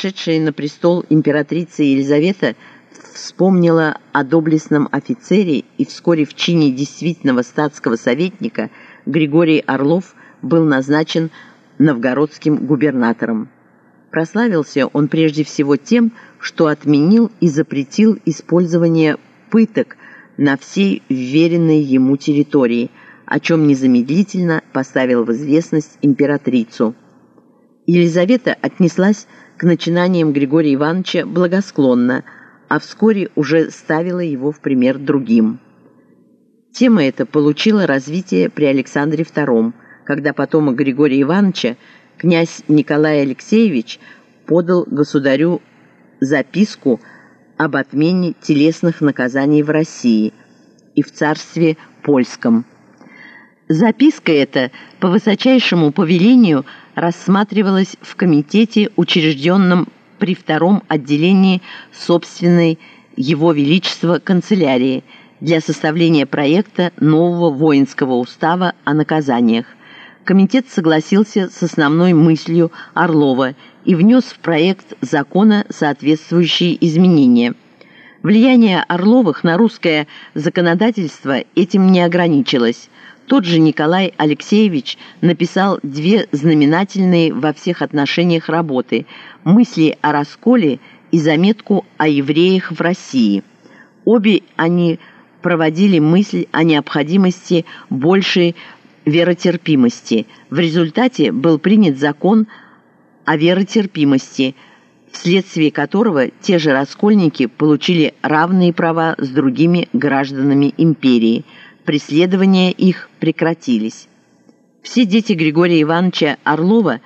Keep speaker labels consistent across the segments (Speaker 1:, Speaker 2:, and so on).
Speaker 1: шедшая на престол императрица Елизавета вспомнила о доблестном офицере и вскоре в чине действительного статского советника Григорий Орлов был назначен новгородским губернатором. Прославился он прежде всего тем, что отменил и запретил использование пыток на всей вверенной ему территории, о чем незамедлительно поставил в известность императрицу. Елизавета отнеслась к начинаниям Григория Ивановича благосклонно, а вскоре уже ставила его в пример другим. Тема эта получила развитие при Александре II, когда потомок Григория Ивановича, князь Николай Алексеевич, подал государю записку об отмене телесных наказаний в России и в царстве польском. Записка эта по высочайшему повелению рассматривалась в комитете, учрежденном при втором отделении собственной Его Величества канцелярии для составления проекта нового воинского устава о наказаниях. Комитет согласился с основной мыслью Орлова и внес в проект закона соответствующие изменения. Влияние Орловых на русское законодательство этим не ограничилось. Тот же Николай Алексеевич написал две знаменательные во всех отношениях работы «Мысли о расколе» и заметку о евреях в России. Обе они проводили мысль о необходимости большей веротерпимости. В результате был принят закон о веротерпимости, вследствие которого те же раскольники получили равные права с другими гражданами империи. Преследования их прекратились. Все дети Григория Ивановича Орлова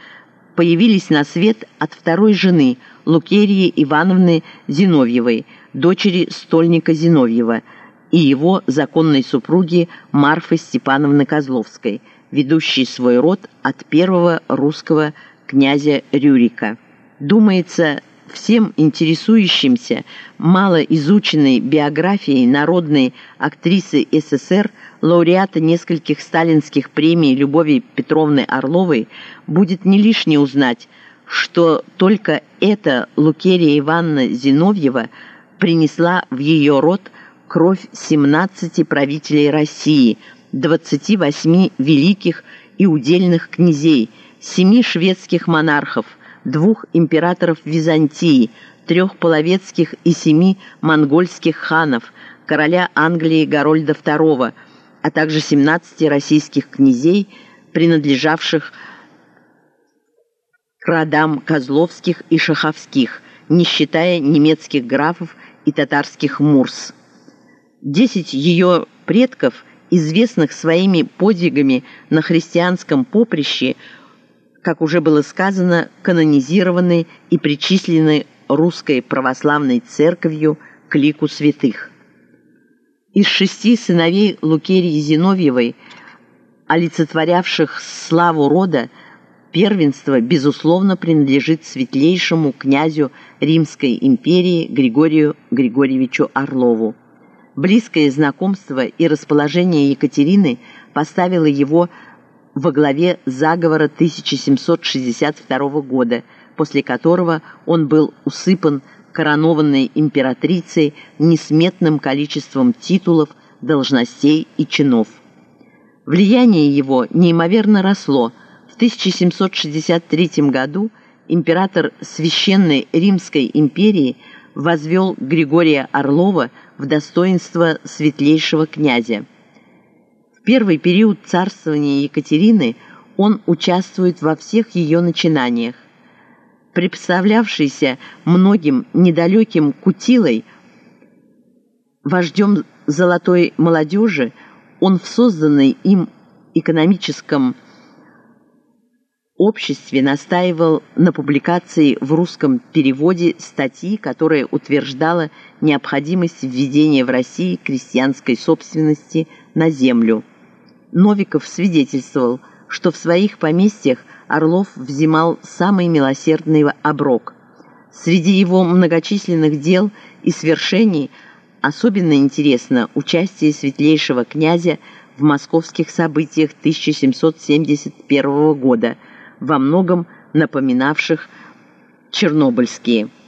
Speaker 1: появились на свет от второй жены Лукерии Ивановны Зиновьевой, дочери стольника Зиновьева, и его законной супруги Марфы Степановны Козловской, ведущей свой род от первого русского князя Рюрика. Думается, всем интересующимся малоизученной биографией народной актрисы СССР, лауреата нескольких сталинских премий Любови Петровны Орловой, будет не лишне узнать, что только эта Лукерия Ивановна Зиновьева принесла в ее род кровь 17 правителей России, 28 великих и удельных князей, семи шведских монархов, двух императоров Византии, трех половецких и семи монгольских ханов, короля Англии Гарольда II, а также 17 российских князей, принадлежавших к родам Козловских и Шаховских, не считая немецких графов и татарских мурс. Десять ее предков, известных своими подвигами на христианском поприще, как уже было сказано, канонизированы и причислены русской православной церковью к лику святых. Из шести сыновей Лукерии Зиновьевой, олицетворявших славу рода, первенство, безусловно, принадлежит светлейшему князю Римской империи Григорию Григорьевичу Орлову. Близкое знакомство и расположение Екатерины поставило его во главе заговора 1762 года, после которого он был усыпан коронованной императрицей несметным количеством титулов, должностей и чинов. Влияние его неимоверно росло. В 1763 году император Священной Римской империи возвел Григория Орлова в достоинство светлейшего князя. Первый период царствования Екатерины он участвует во всех ее начинаниях. Представлявшийся многим недалеким Кутилой, вождем золотой молодежи, он в созданной им экономическом обществе настаивал на публикации в русском переводе статьи, которая утверждала необходимость введения в России крестьянской собственности на землю. Новиков свидетельствовал, что в своих поместьях Орлов взимал самый милосердный оброк. Среди его многочисленных дел и свершений особенно интересно участие светлейшего князя в московских событиях 1771 года – во многом напоминавших чернобыльские –